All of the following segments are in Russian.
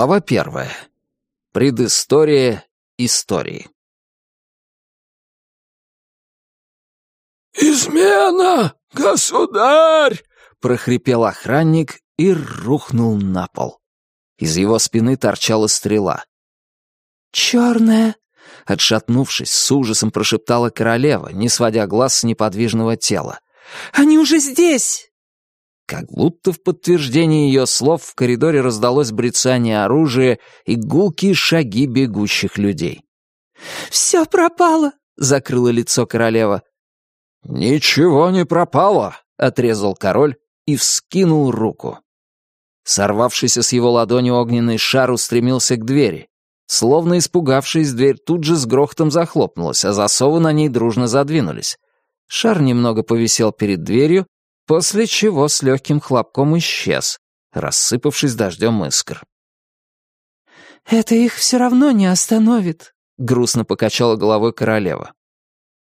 Глава первая. Предыстория истории. «Измена, государь!» — прохрипел охранник и рухнул на пол. Из его спины торчала стрела. «Черная!» — отшатнувшись, с ужасом прошептала королева, не сводя глаз с неподвижного тела. «Они уже здесь!» Как будто в подтверждение ее слов в коридоре раздалось брецание оружия и гулкие шаги бегущих людей. «Все пропало!» — закрыла лицо королева. «Ничего не пропало!» — отрезал король и вскинул руку. Сорвавшийся с его ладони огненный шар устремился к двери. Словно испугавшись, дверь тут же с грохотом захлопнулась, а засовы на ней дружно задвинулись. Шар немного повисел перед дверью, после чего с легким хлопком исчез, рассыпавшись дождем искр. «Это их все равно не остановит», — грустно покачала головой королева.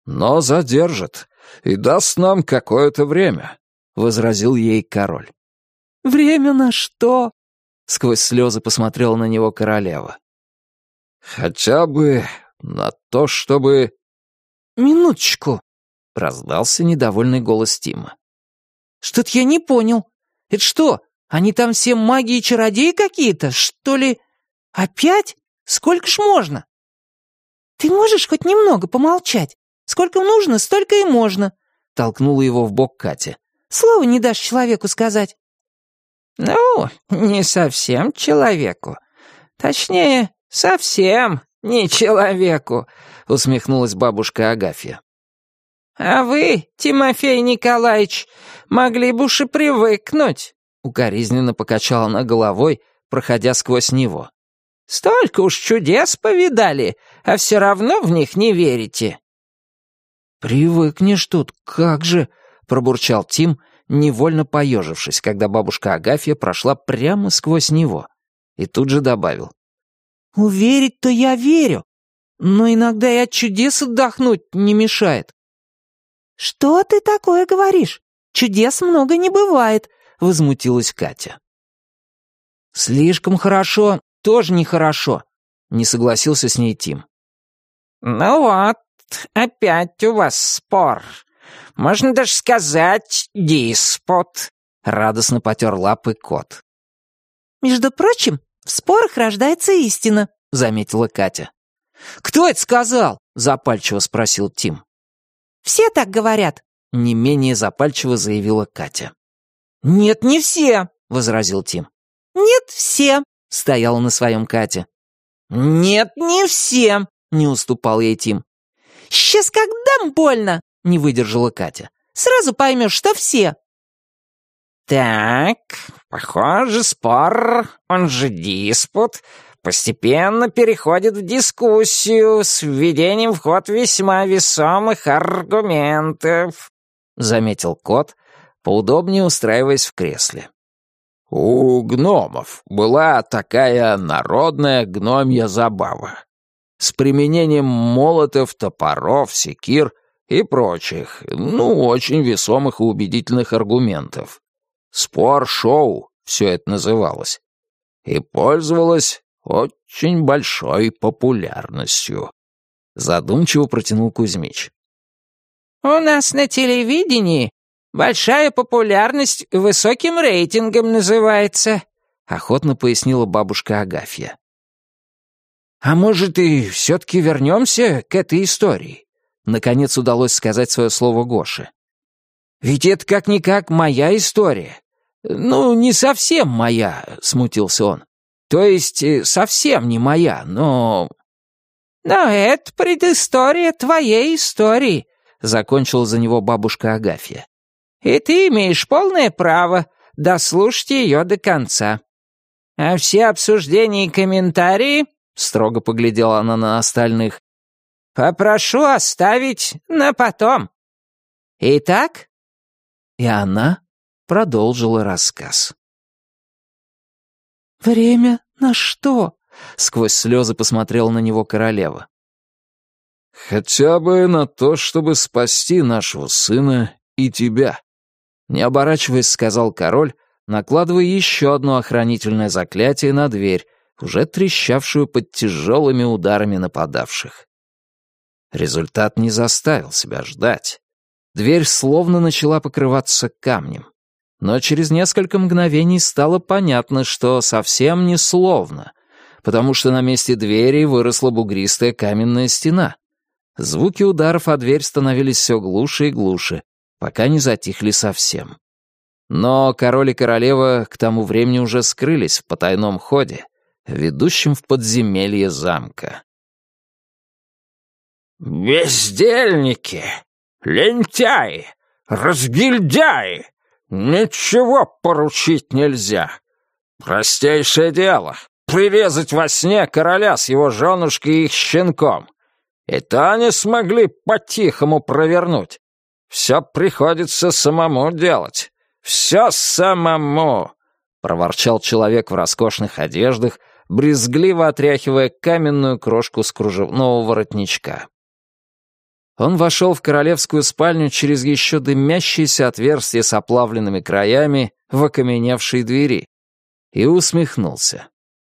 «Но задержит и даст нам какое-то время», — возразил ей король. «Время на что?» — сквозь слезы посмотрела на него королева. «Хотя бы на то, чтобы...» «Минуточку», — раздался недовольный голос Тима. Что-то я не понял. Это что, они там все маги и чародеи какие-то, что ли? Опять? Сколько ж можно? Ты можешь хоть немного помолчать? Сколько нужно, столько и можно. Толкнула его в бок Катя. Слова не дашь человеку сказать. Ну, не совсем человеку. Точнее, совсем не человеку, усмехнулась бабушка Агафья. «А вы, Тимофей Николаевич, могли бы уж и привыкнуть», — укоризненно покачала она головой, проходя сквозь него. «Столько уж чудес повидали, а все равно в них не верите». «Привыкнешь тут, как же», — пробурчал Тим, невольно поежившись, когда бабушка Агафья прошла прямо сквозь него, и тут же добавил. «Уверить-то я верю, но иногда и от чудес отдохнуть не мешает». «Что ты такое говоришь? Чудес много не бывает», — возмутилась Катя. «Слишком хорошо, тоже нехорошо», — не согласился с ней Тим. «Ну вот, опять у вас спор. Можно даже сказать, диспут», — радостно потер лапы кот. «Между прочим, в спорах рождается истина», — заметила Катя. «Кто это сказал?» — запальчиво спросил Тим. Все так говорят», — не менее запальчиво заявила Катя. «Нет, не все», — возразил Тим. «Нет, все», — стояла на своем Катя. «Нет, не все», — не уступал ей Тим. «Сейчас как дам больно», — не выдержала Катя. «Сразу поймешь, что все». «Так, похоже, спор, он же диспут, постепенно переходит в дискуссию с введением в ход весьма весомых аргументов», — заметил кот, поудобнее устраиваясь в кресле. «У гномов была такая народная гномья забава с применением молотов, топоров, секир и прочих, ну, очень весомых и убедительных аргументов. Спор-шоу все это называлось. И пользовалось очень большой популярностью», — задумчиво протянул Кузьмич. «У нас на телевидении большая популярность высоким рейтингом называется», — охотно пояснила бабушка Агафья. «А может, и все-таки вернемся к этой истории?» Наконец удалось сказать свое слово Гоше. «Ведь это как-никак моя история. Ну, не совсем моя», — смутился он. То есть э, совсем не моя, но...» «Но это предыстория твоей истории», — закончила за него бабушка Агафья. «И ты имеешь полное право дослушать ее до конца. А все обсуждения и комментарии, — строго поглядела она на остальных, — попрошу оставить на потом. Итак?» И она продолжила рассказ. «Время на что?» — сквозь слезы посмотрела на него королева. «Хотя бы на то, чтобы спасти нашего сына и тебя», — не оборачиваясь, сказал король, накладывая еще одно охранительное заклятие на дверь, уже трещавшую под тяжелыми ударами нападавших. Результат не заставил себя ждать. Дверь словно начала покрываться камнем. Но через несколько мгновений стало понятно, что совсем не словно, потому что на месте двери выросла бугристая каменная стена. Звуки ударов о дверь становились все глуше и глуше, пока не затихли совсем. Но король и королева к тому времени уже скрылись в потайном ходе, ведущем в подземелье замка. «Бездельники! Лентяи! Разгильдяи! Ничего поручить нельзя! Простейшее дело — прирезать во сне короля с его женушкой и их щенком. И то они смогли по-тихому провернуть. Все приходится самому делать. Все самому!» — проворчал человек в роскошных одеждах, брезгливо отряхивая каменную крошку с кружевного воротничка. Он вошел в королевскую спальню через еще дымящееся отверстие с оплавленными краями в окаменевшей двери и усмехнулся.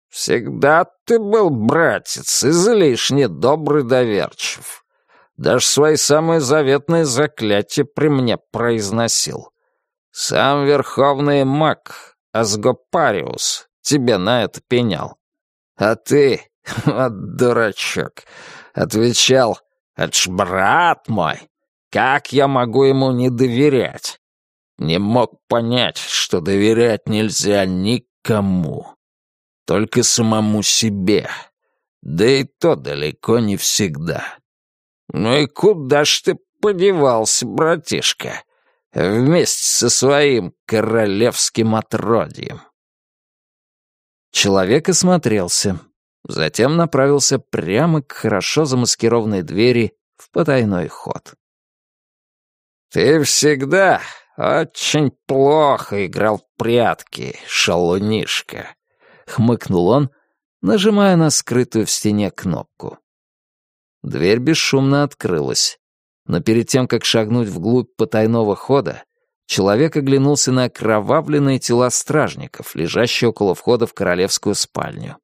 «Всегда ты был, братец, излишне добрый доверчив. Даже свои самые заветные заклятия при мне произносил. Сам верховный маг Асгопариус тебе на это пенял. А ты, вот дурачок, отвечал, «Это ж брат мой! Как я могу ему не доверять?» Не мог понять, что доверять нельзя никому. Только самому себе. Да и то далеко не всегда. Ну и куда ж ты подевался, братишка? Вместе со своим королевским отродьем. Человек осмотрелся, затем направился прямо к хорошо замаскированной двери в потайной ход. «Ты всегда очень плохо играл в прятки, шалунишка», — хмыкнул он, нажимая на скрытую в стене кнопку. Дверь бесшумно открылась, но перед тем, как шагнуть вглубь потайного хода, человек оглянулся на окровавленные тела стражников, лежащие около входа в королевскую спальню.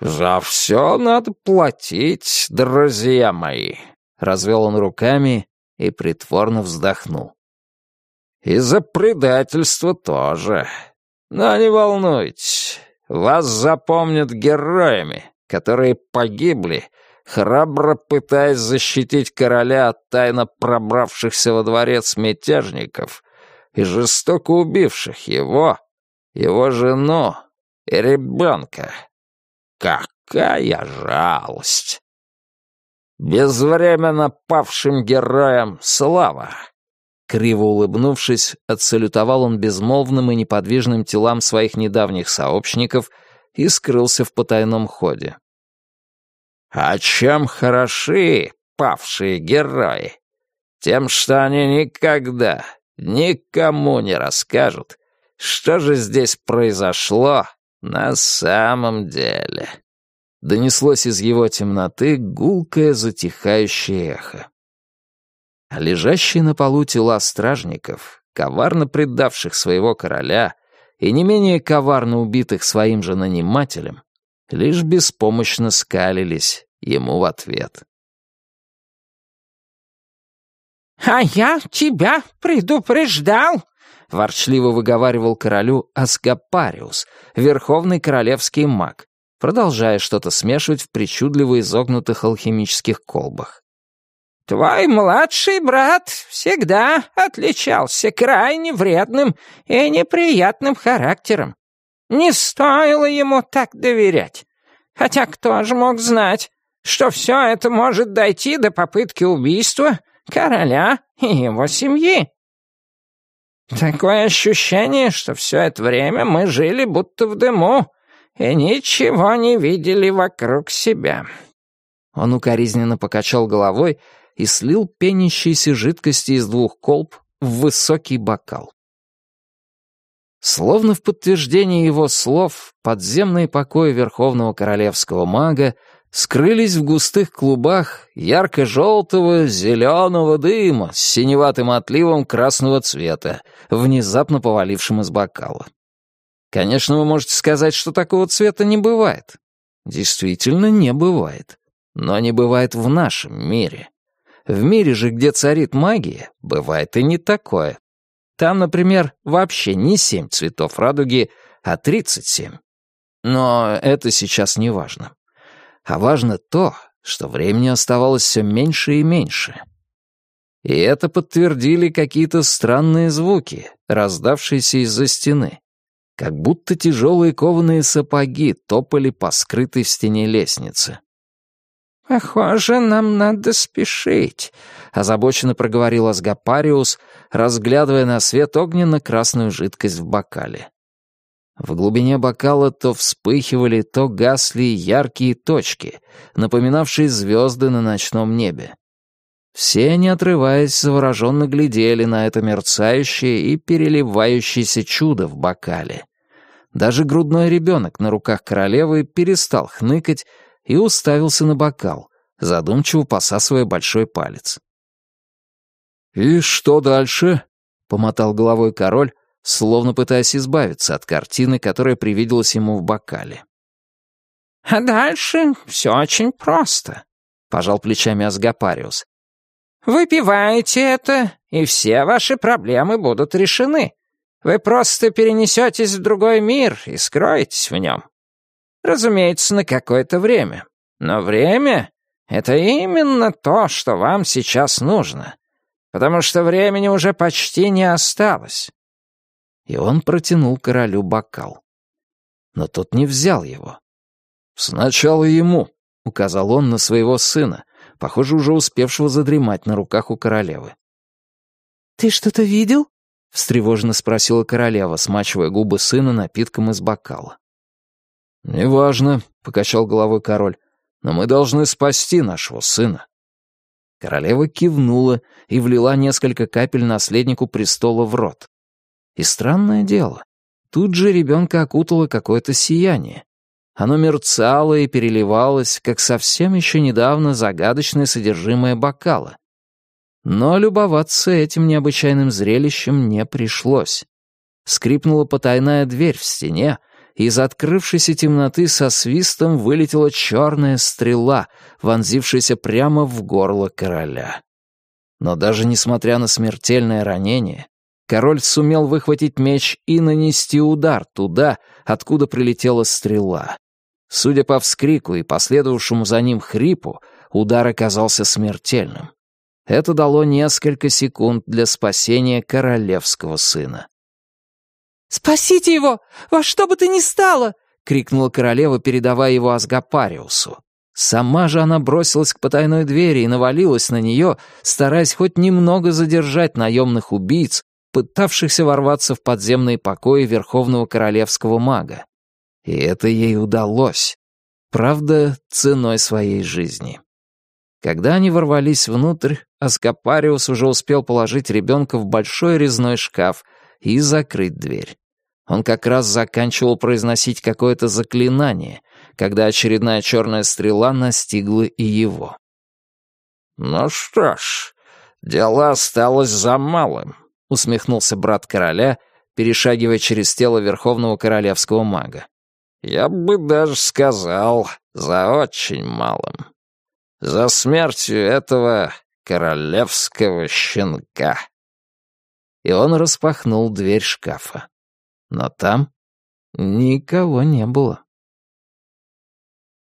«За все надо платить, друзья мои», — развел он руками и притворно вздохнул. «И за предательство тоже. Но не волнуйтесь, вас запомнят героями, которые погибли, храбро пытаясь защитить короля от тайно пробравшихся во дворец мятежников и жестоко убивших его, его жену и ребенка». Какая жалость! Безвременно павшим героям слава! Криво улыбнувшись, отсалютовал он безмолвным и неподвижным телам своих недавних сообщников и скрылся в потайном ходе. А чем хороши павшие герои? Тем, что они никогда никому не расскажут, что же здесь произошло «На самом деле...» Донеслось из его темноты гулкое затихающее эхо. А лежащие на полу тела стражников, коварно предавших своего короля и не менее коварно убитых своим же нанимателем, лишь беспомощно скалились ему в ответ. «А я тебя предупреждал!» — ворчливо выговаривал королю Аскапариус, верховный королевский маг, продолжая что-то смешивать в причудливо изогнутых алхимических колбах. «Твой младший брат всегда отличался крайне вредным и неприятным характером. Не стоило ему так доверять. Хотя кто же мог знать, что все это может дойти до попытки убийства короля и его семьи?» Такое ощущение, что все это время мы жили будто в дыму и ничего не видели вокруг себя». Он укоризненно покачал головой и слил пенящиеся жидкости из двух колб в высокий бокал. Словно в подтверждение его слов, подземные покои Верховного Королевского Мага скрылись в густых клубах ярко-желтого зеленого дыма с синеватым отливом красного цвета, внезапно повалившим из бокала. Конечно, вы можете сказать, что такого цвета не бывает. Действительно, не бывает. Но не бывает в нашем мире. В мире же, где царит магия, бывает и не такое. Там, например, вообще не семь цветов радуги, а тридцать семь. Но это сейчас не важно. А важно то, что времени оставалось все меньше и меньше. И это подтвердили какие-то странные звуки, раздавшиеся из-за стены. Как будто тяжелые кованые сапоги топали по скрытой в стене лестнице. «Похоже, нам надо спешить», — озабоченно проговорил Асгапариус, разглядывая на свет огненно-красную жидкость в бокале. В глубине бокала то вспыхивали, то гасли яркие точки, напоминавшие звезды на ночном небе. Все, не отрываясь, завороженно глядели на это мерцающее и переливающееся чудо в бокале. Даже грудной ребенок на руках королевы перестал хныкать и уставился на бокал, задумчиво посасывая большой палец. «И что дальше?» — помотал головой король, словно пытаясь избавиться от картины, которая привиделась ему в бокале. «А дальше все очень просто», — пожал плечами Асгапариус. «Выпиваете это, и все ваши проблемы будут решены. Вы просто перенесетесь в другой мир и скроетесь в нем. Разумеется, на какое-то время. Но время — это именно то, что вам сейчас нужно, потому что времени уже почти не осталось». И он протянул королю бокал. Но тот не взял его. «Сначала ему», — указал он на своего сына, похоже, уже успевшего задремать на руках у королевы. «Ты что-то видел?» — встревоженно спросила королева, смачивая губы сына напитком из бокала. «Неважно», — покачал головой король, — «но мы должны спасти нашего сына». Королева кивнула и влила несколько капель наследнику престола в рот. И странное дело, тут же ребенка окутало какое-то сияние. Оно мерцало и переливалось, как совсем еще недавно загадочное содержимое бокала. Но любоваться этим необычайным зрелищем не пришлось. Скрипнула потайная дверь в стене, и из открывшейся темноты со свистом вылетела черная стрела, вонзившаяся прямо в горло короля. Но даже несмотря на смертельное ранение, король сумел выхватить меч и нанести удар туда, откуда прилетела стрела. Судя по вскрику и последовавшему за ним хрипу, удар оказался смертельным. Это дало несколько секунд для спасения королевского сына. «Спасите его! Во что бы то ни стало!» — крикнула королева, передавая его Асгапариусу. Сама же она бросилась к потайной двери и навалилась на нее, стараясь хоть немного задержать наемных убийц, пытавшихся ворваться в подземные покои Верховного Королевского Мага. И это ей удалось. Правда, ценой своей жизни. Когда они ворвались внутрь, Аскапариус уже успел положить ребенка в большой резной шкаф и закрыть дверь. Он как раз заканчивал произносить какое-то заклинание, когда очередная черная стрела настигла и его. «Ну что ж, дело осталось за малым», — усмехнулся брат короля, перешагивая через тело верховного королевского мага. «Я бы даже сказал, за очень малым» за смертью этого королевского щенка». И он распахнул дверь шкафа. Но там никого не было.